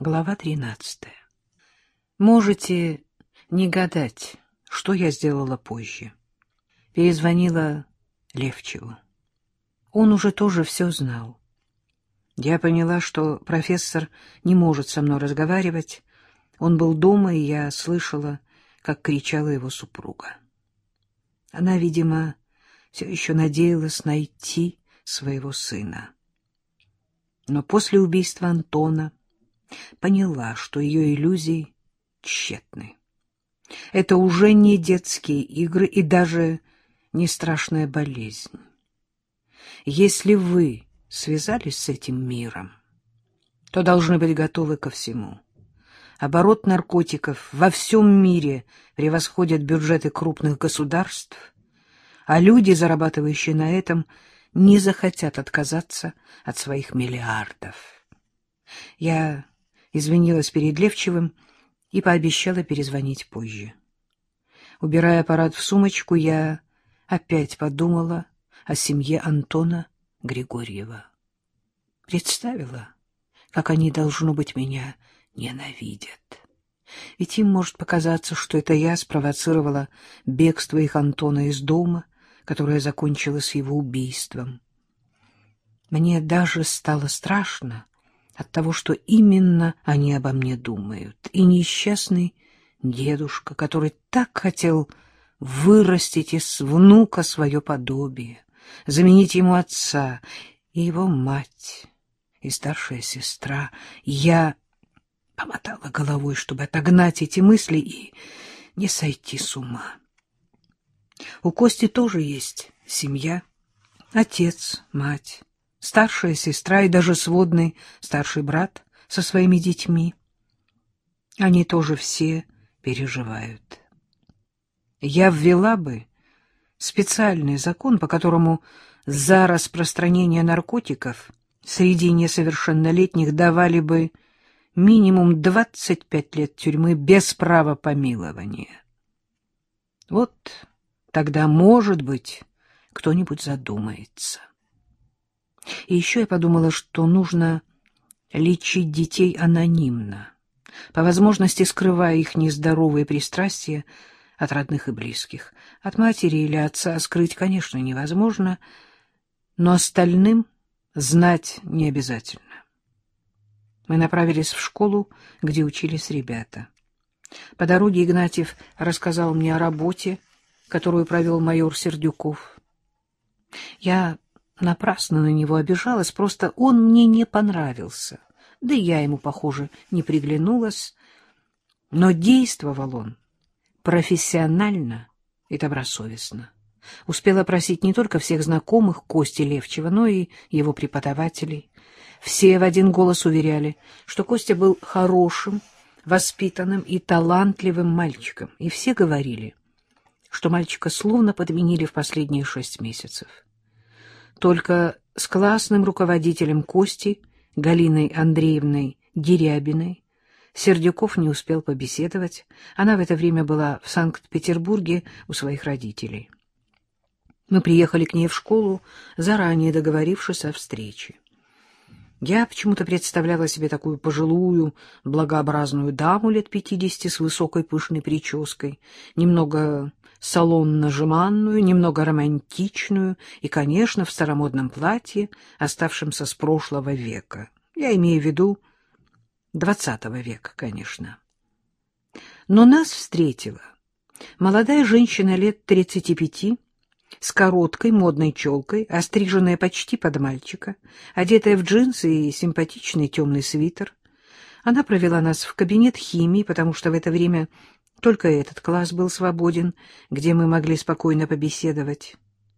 Глава тринадцатая. Можете не гадать, что я сделала позже. Перезвонила Левчеву. Он уже тоже все знал. Я поняла, что профессор не может со мной разговаривать. Он был дома, и я слышала, как кричала его супруга. Она, видимо, все еще надеялась найти своего сына. Но после убийства Антона поняла, что ее иллюзии тщетны. Это уже не детские игры и даже не страшная болезнь. Если вы связались с этим миром, то должны быть готовы ко всему. Оборот наркотиков во всем мире превосходит бюджеты крупных государств, а люди, зарабатывающие на этом, не захотят отказаться от своих миллиардов. Я извинилась перед Левчевым и пообещала перезвонить позже. Убирая аппарат в сумочку, я опять подумала о семье Антона Григорьева. Представила, как они, должно быть, меня ненавидят. Ведь им может показаться, что это я спровоцировала бегство их Антона из дома, которое закончилось его убийством. Мне даже стало страшно от того, что именно они обо мне думают. И несчастный дедушка, который так хотел вырастить из внука свое подобие, заменить ему отца, и его мать, и старшая сестра. Я помотала головой, чтобы отогнать эти мысли и не сойти с ума. У Кости тоже есть семья, отец, мать, старшая сестра и даже сводный старший брат со своими детьми. Они тоже все переживают. Я ввела бы специальный закон, по которому за распространение наркотиков среди несовершеннолетних давали бы минимум 25 лет тюрьмы без права помилования. Вот тогда, может быть, кто-нибудь задумается. И еще я подумала, что нужно лечить детей анонимно, по возможности скрывая их нездоровые пристрастия от родных и близких. От матери или отца скрыть, конечно, невозможно, но остальным знать не обязательно. Мы направились в школу, где учились ребята. По дороге Игнатьев рассказал мне о работе, которую провел майор Сердюков. Я Напрасно на него обижалась, просто он мне не понравился. Да и я ему, похоже, не приглянулась. Но действовал он профессионально и добросовестно. Успела просить не только всех знакомых Кости Левчева, но и его преподавателей. Все в один голос уверяли, что Костя был хорошим, воспитанным и талантливым мальчиком, и все говорили, что мальчика словно подменили в последние шесть месяцев. Только с классным руководителем Кости, Галиной Андреевной Дерябиной, Сердюков не успел побеседовать. Она в это время была в Санкт-Петербурге у своих родителей. Мы приехали к ней в школу, заранее договорившись о встрече. Я почему-то представляла себе такую пожилую, благообразную даму лет пятидесяти с высокой пышной прической, немного салонно-жеманную, немного романтичную и, конечно, в старомодном платье, оставшемся с прошлого века. Я имею в виду двадцатого века, конечно. Но нас встретила молодая женщина лет тридцати пяти, с короткой модной челкой, остриженная почти под мальчика, одетая в джинсы и симпатичный темный свитер. Она провела нас в кабинет химии, потому что в это время только этот класс был свободен, где мы могли спокойно побеседовать.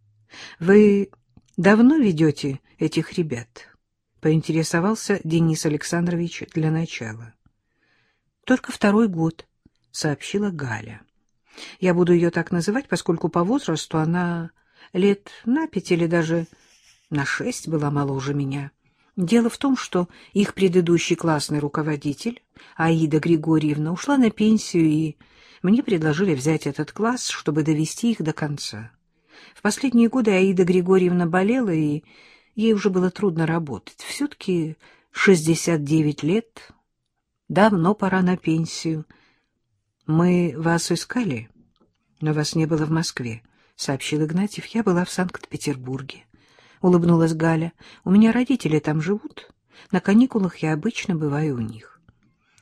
— Вы давно ведете этих ребят? — поинтересовался Денис Александрович для начала. — Только второй год, — сообщила Галя. Я буду ее так называть, поскольку по возрасту она лет на пять или даже на шесть была моложе меня. Дело в том, что их предыдущий классный руководитель, Аида Григорьевна, ушла на пенсию и мне предложили взять этот класс, чтобы довести их до конца. В последние годы Аида Григорьевна болела, и ей уже было трудно работать. Все-таки 69 лет давно пора на пенсию. Мы вас искали, но вас не было в Москве, — сообщил Игнатьев. Я была в Санкт-Петербурге. Улыбнулась Галя. У меня родители там живут. На каникулах я обычно бываю у них.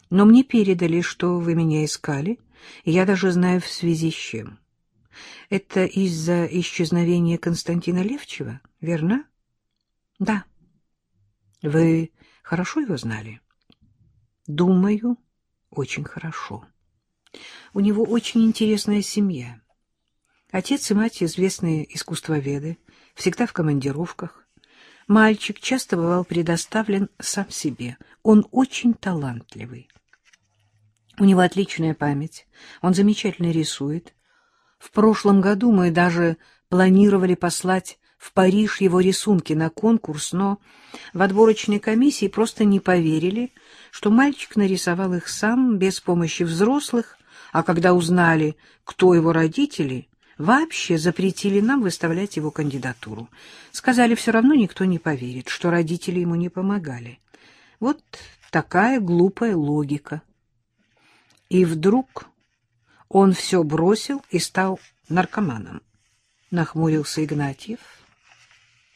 Но мне передали, что вы меня искали, я даже знаю в связи с чем. Это из-за исчезновения Константина Левчева, верно? Да. Вы хорошо его знали? Думаю, очень хорошо. У него очень интересная семья. Отец и мать известные искусствоведы, всегда в командировках. Мальчик часто бывал предоставлен сам себе. Он очень талантливый. У него отличная память, он замечательно рисует. В прошлом году мы даже планировали послать в Париж его рисунки на конкурс, но в отборочной комиссии просто не поверили, что мальчик нарисовал их сам, без помощи взрослых, а когда узнали, кто его родители, вообще запретили нам выставлять его кандидатуру. Сказали, все равно никто не поверит, что родители ему не помогали. Вот такая глупая логика. И вдруг он все бросил и стал наркоманом. Нахмурился Игнатьев.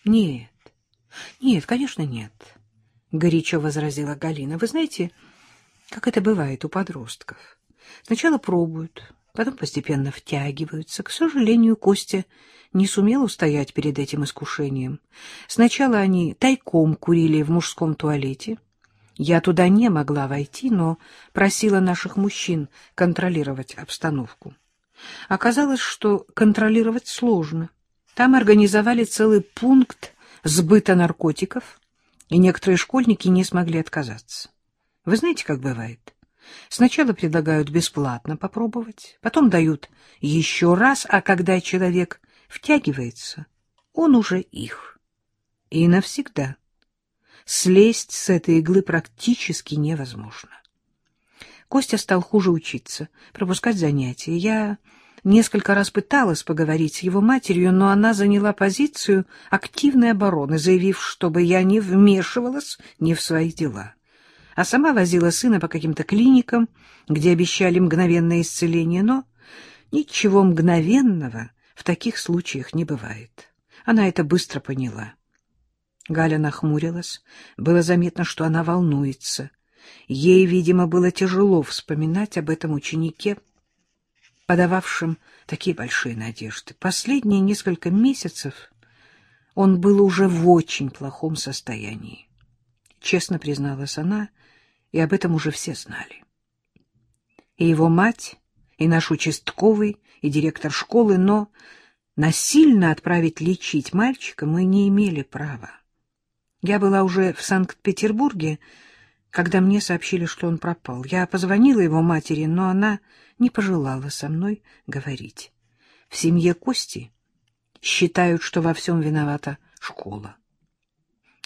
Нет, нет, конечно, нет, горячо возразила Галина. Вы знаете, как это бывает у подростков. Сначала пробуют, потом постепенно втягиваются. К сожалению, Костя не сумел устоять перед этим искушением. Сначала они тайком курили в мужском туалете, я туда не могла войти, но просила наших мужчин контролировать обстановку. Оказалось, что контролировать сложно. Там организовали целый пункт сбыта наркотиков, и некоторые школьники не смогли отказаться. Вы знаете, как бывает? Сначала предлагают бесплатно попробовать, потом дают еще раз, а когда человек втягивается, он уже их. И навсегда слезть с этой иглы практически невозможно. Костя стал хуже учиться, пропускать занятия. Я несколько раз пыталась поговорить с его матерью, но она заняла позицию активной обороны, заявив, чтобы я не вмешивалась ни в свои дела. А сама возила сына по каким-то клиникам, где обещали мгновенное исцеление, но ничего мгновенного в таких случаях не бывает. Она это быстро поняла. Галя нахмурилась. Было заметно, что она волнуется. Ей, видимо, было тяжело вспоминать об этом ученике, подававшем такие большие надежды. Последние несколько месяцев он был уже в очень плохом состоянии. Честно призналась она, и об этом уже все знали. И его мать, и наш участковый, и директор школы, но насильно отправить лечить мальчика мы не имели права. Я была уже в Санкт-Петербурге, когда мне сообщили, что он пропал. Я позвонила его матери, но она не пожелала со мной говорить. В семье Кости считают, что во всем виновата школа.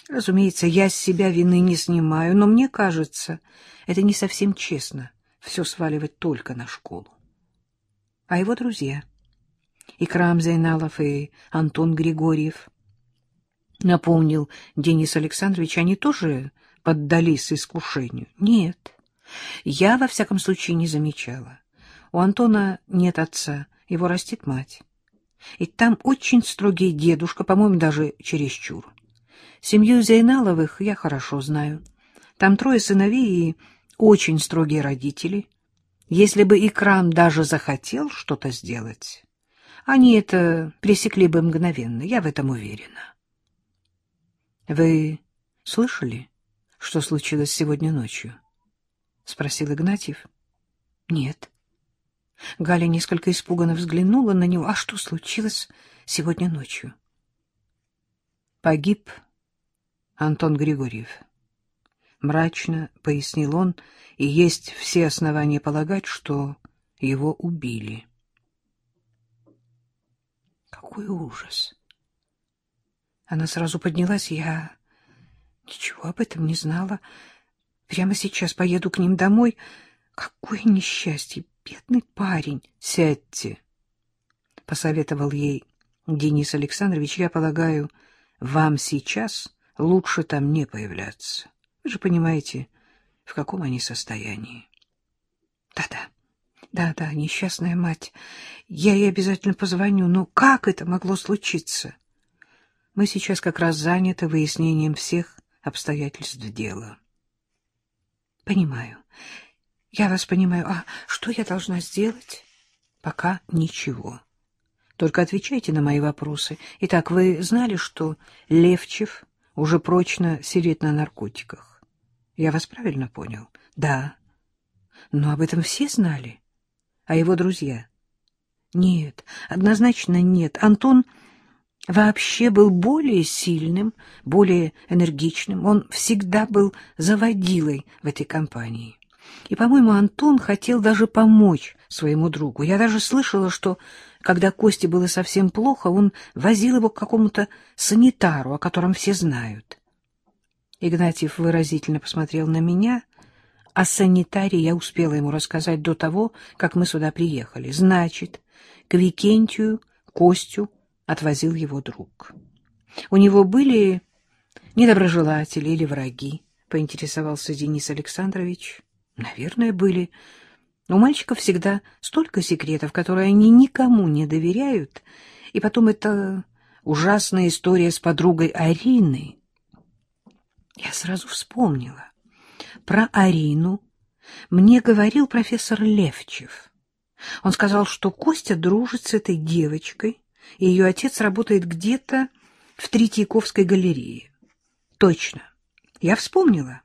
Разумеется, я с себя вины не снимаю, но мне кажется, это не совсем честно все сваливать только на школу. А его друзья, Икрам Зайналов и Антон Григорьев, напомнил Денис Александрович, они тоже поддались искушению? Нет, я, во всяком случае, не замечала. У Антона нет отца, его растит мать. И там очень строгий дедушка, по-моему, даже чересчур. Семью Зейналовых я хорошо знаю. Там трое сыновей и очень строгие родители. Если бы Икрам даже захотел что-то сделать, они это пресекли бы мгновенно, я в этом уверена. — Вы слышали, что случилось сегодня ночью? — спросил Игнатьев. — Нет. Галя несколько испуганно взглянула на него. — А что случилось сегодня ночью? — Погиб Антон Григорьев. Мрачно пояснил он, и есть все основания полагать, что его убили. Какой ужас! Она сразу поднялась. Я ничего об этом не знала. Прямо сейчас поеду к ним домой. Какое несчастье! Бедный парень! Сядьте! — посоветовал ей Денис Александрович. Я полагаю, вам сейчас лучше там не появляться. Вы же понимаете, в каком они состоянии. Да-да, да-да, несчастная мать. Я ей обязательно позвоню. Но как это могло случиться? Мы сейчас как раз заняты выяснением всех обстоятельств дела. Понимаю. Я вас понимаю. А что я должна сделать? Пока ничего. Только отвечайте на мои вопросы. Итак, вы знали, что Левчев уже прочно сидит на наркотиках? Я вас правильно понял? Да. Но об этом все знали? А его друзья? Нет, однозначно нет. Антон вообще был более сильным, более энергичным. Он всегда был заводилой в этой компании. И, по-моему, Антон хотел даже помочь своему другу. Я даже слышала, что, когда Косте было совсем плохо, он возил его к какому-то санитару, о котором все знают. Игнатьев выразительно посмотрел на меня. О санитаре я успела ему рассказать до того, как мы сюда приехали. Значит, к Викентию Костю отвозил его друг. У него были недоброжелатели или враги, поинтересовался Денис Александрович. Наверное, были. У мальчиков всегда столько секретов, которые они никому не доверяют. И потом это ужасная история с подругой Арины. Я сразу вспомнила. Про Арину мне говорил профессор Левчев. Он сказал, что Костя дружит с этой девочкой, и ее отец работает где-то в Третьяковской галерее. Точно. Я вспомнила.